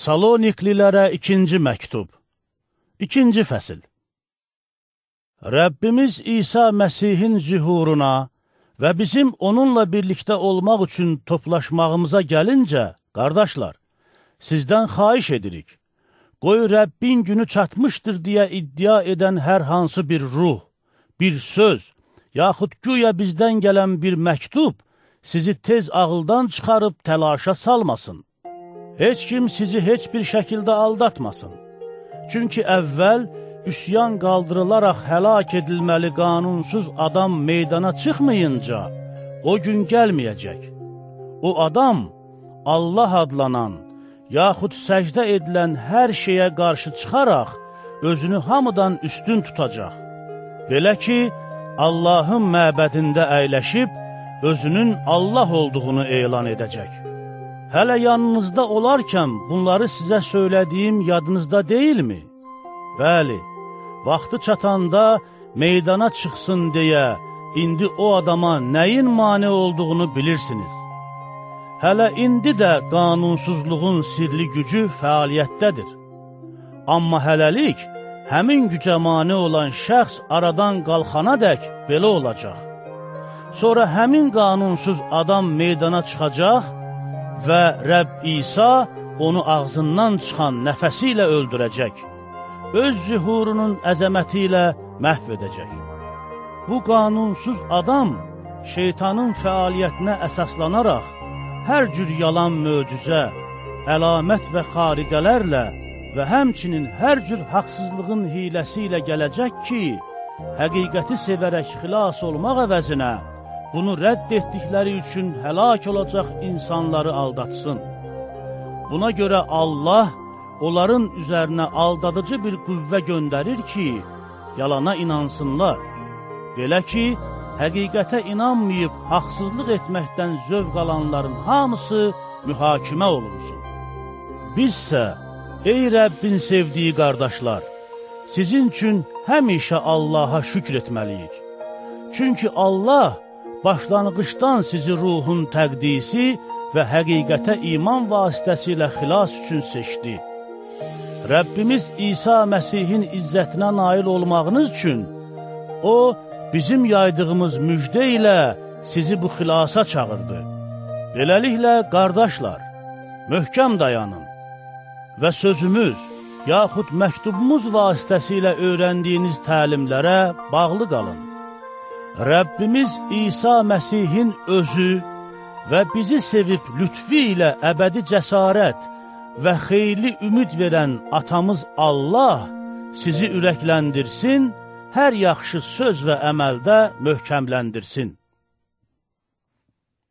Saloniklilərə ikinci məktub İkinci fəsil Rəbbimiz İsa Məsihin zühuruna və bizim onunla birlikdə olmaq üçün toplaşmağımıza gəlincə, qardaşlar, sizdən xaiş edirik. Qoy Rəbbin günü çatmışdır deyə iddia edən hər hansı bir ruh, bir söz, yaxud güya bizdən gələn bir məktub sizi tez ağıldan çıxarıb təlaşa salmasın. Heç kim sizi heç bir şəkildə aldatmasın. Çünki əvvəl üsyan qaldırılaraq həlak edilməli qanunsuz adam meydana çıxmayınca, o gün gəlməyəcək. O adam Allah adlanan, yaxud səcdə edilən hər şeyə qarşı çıxaraq, özünü hamıdan üstün tutacaq. Belə ki, Allahın məbədində əyləşib, özünün Allah olduğunu elan edəcək. Hələ yanınızda olarkən bunları sizə söylədiyim yadınızda deyilmi? Bəli, vaxtı çatanda meydana çıxsın deyə, indi o adama nəyin mane olduğunu bilirsiniz. Hələ indi də qanunsuzluğun sirli gücü fəaliyyətdədir. Amma hələlik, həmin gücə mane olan şəxs aradan qalxana dək belə olacaq. Sonra həmin qanunsuz adam meydana çıxacaq və Rəbb İsa onu ağzından çıxan nəfəsi ilə öldürəcək, öz zühurunun əzəməti ilə məhv edəcək. Bu qanunsuz adam şeytanın fəaliyyətinə əsaslanaraq hər cür yalan möcüzə, əlamət və xariqələrlə və həmçinin hər cür haqsızlığın hiləsi ilə gələcək ki, həqiqəti sevərək xilas olmaq əvəzinə, bunu rədd etdikləri üçün həlak olacaq insanları aldatsın. Buna görə Allah onların üzərinə aldadıcı bir qüvvə göndərir ki, yalana inansınlar. Belə ki, həqiqətə inanmayıb haqsızlıq etməkdən zövq alanların hamısı mühakimə olunsun. Bizsə, ey Rəbbin sevdiyi qardaşlar, sizin üçün həmişə Allaha şükr etməliyik. Çünki Allah başlanğıçdan sizi ruhun təqdisi və həqiqətə iman vasitəsilə xilas üçün seçdi. Rəbbimiz İsa Məsihin izzətinə nail olmağınız üçün O, bizim yaydığımız müjdə ilə sizi bu xilasa çağırdı. Beləliklə, qardaşlar, möhkəm dayanın və sözümüz, yaxud məktubumuz vasitəsilə öyrəndiyiniz təlimlərə bağlı qalın. Rəbbimiz İsa Məsihin özü və bizi sevib lütfi ilə əbədi cəsarət və xeyli ümid verən atamız Allah sizi ürəkləndirsin, hər yaxşı söz və əməldə möhkəmləndirsin.